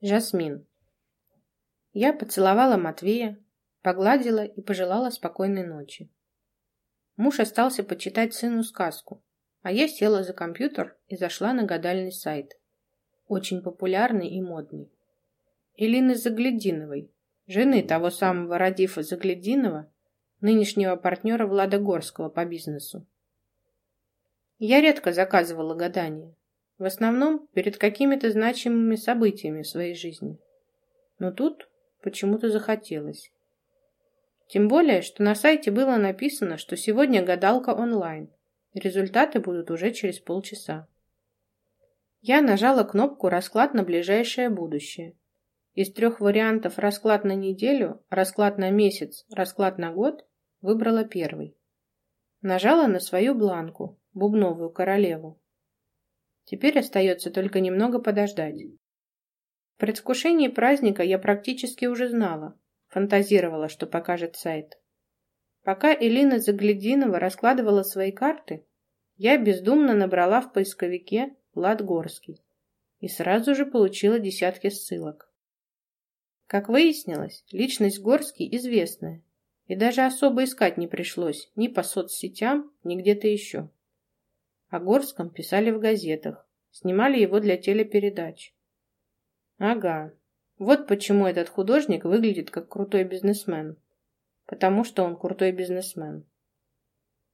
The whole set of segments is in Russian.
Жасмин. Я поцеловала Матвея, погладила и пожелала спокойной ночи. Муж остался почитать сыну сказку, а я села за компьютер и зашла на гадальный сайт. Очень популярный и модный. Элины Заглядиновой, жены того самого Радифа Заглядинова, нынешнего партнера Влада Горского по бизнесу. Я редко заказывала гадания. В основном перед какими-то значимыми событиями в своей жизни. Но тут почему-то захотелось. Тем более, что на сайте было написано, что сегодня гадалка онлайн. Результаты будут уже через полчаса. Я нажала кнопку «Расклад на ближайшее будущее». Из трех вариантов расклад на неделю, расклад на месяц, расклад на год выбрала первый. Нажала на свою бланку, бубновую королеву. Теперь остается только немного подождать. В предвкушении праздника я практически уже знала, фантазировала, что покажет сайт. Пока Элина Заглядинова раскладывала свои карты, я бездумно набрала в поисковике Влад Горский и сразу же получила десятки ссылок. Как выяснилось, личность Горский известная, и даже особо искать не пришлось ни по соцсетям, ни где-то еще. О Горском писали в газетах, снимали его для телепередач. Ага, вот почему этот художник выглядит как крутой бизнесмен. Потому что он крутой бизнесмен.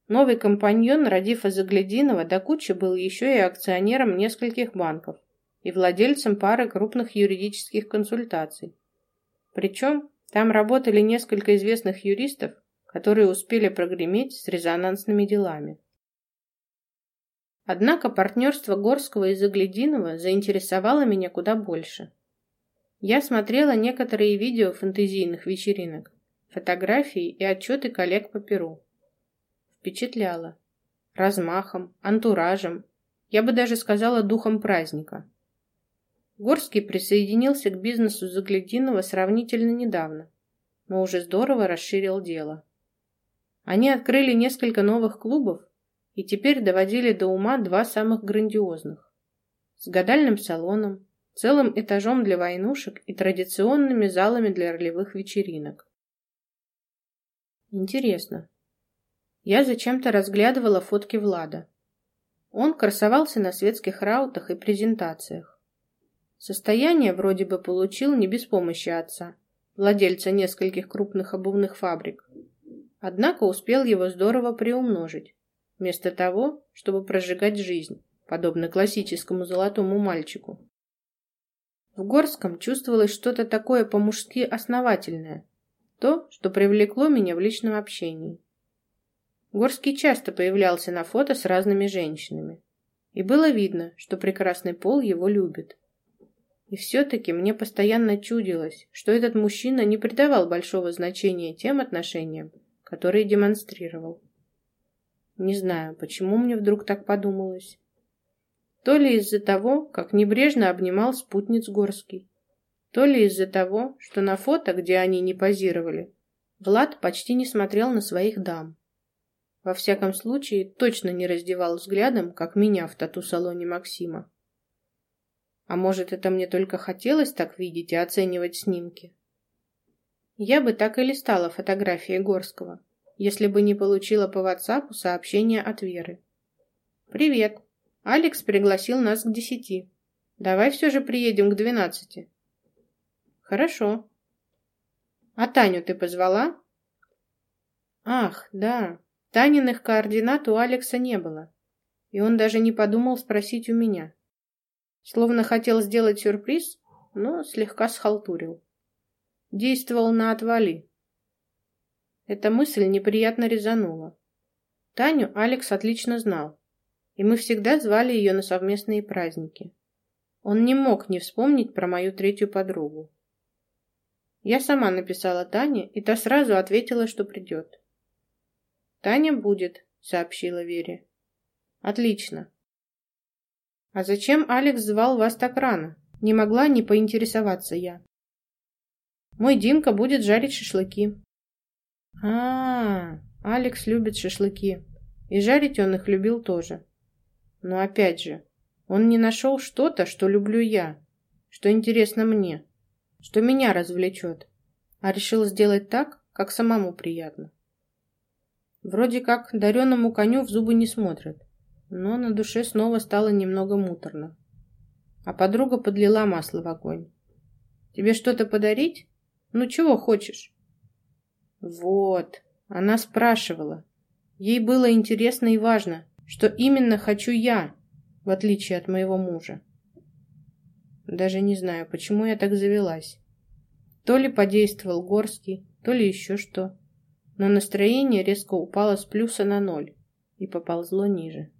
Новый компаньон Радифа Заглядинова до кучи был еще и акционером нескольких банков и владельцем пары крупных юридических консультаций. Причем там работали несколько известных юристов, которые успели прогреметь с резонансными делами. Однако партнерство Горского и Заглядинова заинтересовало меня куда больше. Я смотрела некоторые видео фэнтезийных вечеринок, фотографии и отчеты коллег по Перу. Впечатляло. Размахом, антуражем, я бы даже сказала духом праздника. Горский присоединился к бизнесу Заглядинова сравнительно недавно, но уже здорово расширил дело. Они открыли несколько новых клубов и теперь доводили до ума два самых грандиозных. С гадальным салоном, целым этажом для войнушек и традиционными залами для ролевых вечеринок. Интересно. Я зачем-то разглядывала фотки Влада. Он красовался на светских раутах и презентациях. Состояние вроде бы получил не без помощи отца, владельца нескольких крупных обувных фабрик. Однако успел его здорово приумножить вместо того, чтобы прожигать жизнь, подобно классическому золотому мальчику. В Горском чувствовалось что-то такое по-мужски основательное, то, что привлекло меня в личном общении. Горский часто появлялся на фото с разными женщинами, и было видно, что прекрасный пол его любит. И все-таки мне постоянно чудилось, что этот мужчина не придавал большого значения тем отношениям, которые демонстрировал. Не знаю, почему мне вдруг так подумалось. То ли из-за того, как небрежно обнимал спутниц Горский, то ли из-за того, что на фото, где они не позировали, Влад почти не смотрел на своих дам. Во всяком случае, точно не раздевал взглядом, как меня в тату-салоне Максима. А может, это мне только хотелось так видеть и оценивать снимки? Я бы так и листала фотографии Горского, если бы не получила по WhatsApp сообщение от Веры. «Привет. Алекс пригласил нас к десяти. Давай все же приедем к двенадцати». «Хорошо». «А Таню ты позвала?» «Ах, да. Таниных координат у Алекса не было. И он даже не подумал спросить у меня. Словно хотел сделать сюрприз, но слегка схалтурил. Действовал на отвали. Эта мысль неприятно резанула. Таню Алекс отлично знал, и мы всегда звали ее на совместные праздники. Он не мог не вспомнить про мою третью подругу. Я сама написала Тане, и та сразу ответила, что придет. «Таня будет», — сообщила Вере. «Отлично». «А зачем Алекс звал вас так рано?» Не могла не поинтересоваться я. «Мой Димка будет жарить шашлыки», а, Алекс любит шашлыки. И жарить он их любил тоже. Но опять же, он не нашел что-то, что люблю я. что интересно мне, что меня развлечет, а решил сделать так, как самому приятно. Вроде как дареному коню в зубы не смотрят, но на душе снова стало немного муторно. А подруга подлила масло в огонь. «Тебе что-то подарить? Ну, чего хочешь?» Вот, она спрашивала. Ей было интересно и важно, что именно хочу я, в отличие от моего мужа. Даже не знаю, почему я так завелась. То ли подействовал Горский, то ли еще что. Но настроение резко упало с плюса на ноль и поползло ниже.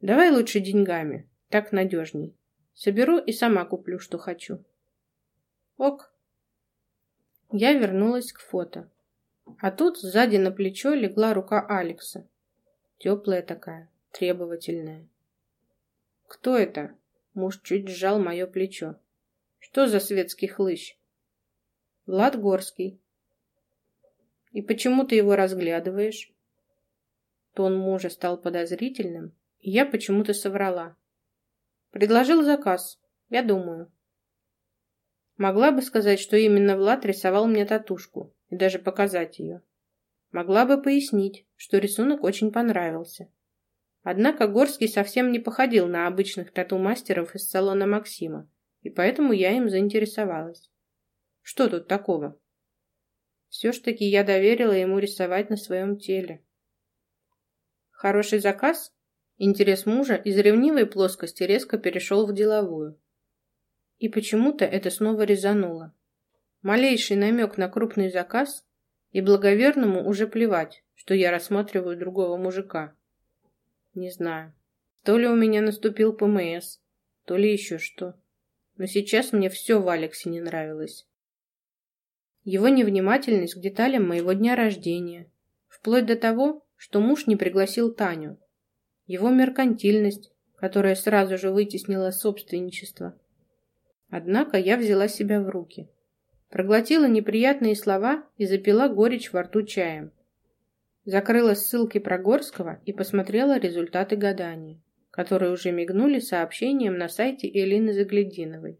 Давай лучше деньгами, так надежней. Соберу и сама куплю, что хочу. Ок. Я вернулась к фото. А тут сзади на плечо легла рука Алекса. Теплая такая, требовательная. «Кто это?» Муж чуть сжал мое плечо. «Что за светский хлыщ?» «Влад Горский». «И почему ты его разглядываешь?» Тон мужа стал подозрительным, и я почему-то соврала. «Предложил заказ. Я думаю». Могла бы сказать, что именно Влад рисовал мне татушку и даже показать ее. Могла бы пояснить, что рисунок очень понравился. Однако Горский совсем не походил на обычных тату-мастеров из салона Максима, и поэтому я им заинтересовалась. Что тут такого? Все ж таки я доверила ему рисовать на своем теле. Хороший заказ? Интерес мужа из ревнивой плоскости резко перешел в деловую. И почему-то это снова резануло. Малейший намек на крупный заказ, и благоверному уже плевать, что я рассматриваю другого мужика. Не знаю. То ли у меня наступил ПМС, то ли еще что. Но сейчас мне все в Алексе не нравилось. Его невнимательность к деталям моего дня рождения, вплоть до того, что муж не пригласил Таню. Его меркантильность, которая сразу же вытеснила собственничество, Однако я взяла себя в руки. Проглотила неприятные слова и запила горечь во рту чаем. Закрыла ссылки про Горского и посмотрела результаты гадания, которые уже мигнули сообщением на сайте Элины Заглядиновой.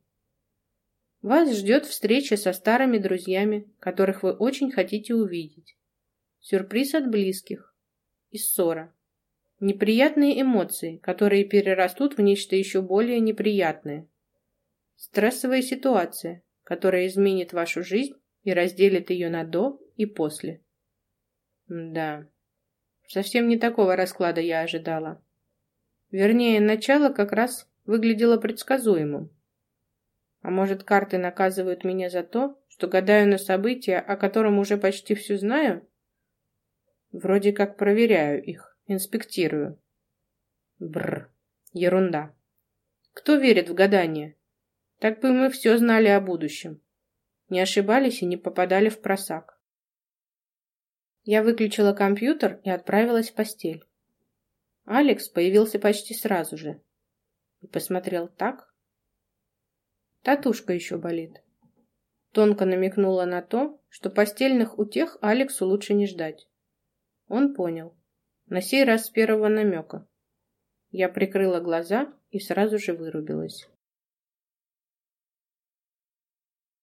Вас ждет встреча со старыми друзьями, которых вы очень хотите увидеть. Сюрприз от близких. И ссора. Неприятные эмоции, которые перерастут в нечто еще более неприятное. Стрессовая ситуация, которая изменит вашу жизнь и разделит ее на до и после. Да, совсем не такого расклада я ожидала. Вернее, начало как раз выглядело предсказуемым. А может, карты наказывают меня за то, что гадаю на события, о котором уже почти все знаю? Вроде как проверяю их, инспектирую. Бр, ерунда. Кто верит в гадание? Так бы мы все знали о будущем. Не ошибались и не попадали в просак. Я выключила компьютер и отправилась в постель. Алекс появился почти сразу же и посмотрел так. Татушка еще болит. Тонко намекнула на то, что постельных утех Алексу лучше не ждать. Он понял. На сей раз с первого намека. Я прикрыла глаза и сразу же вырубилась.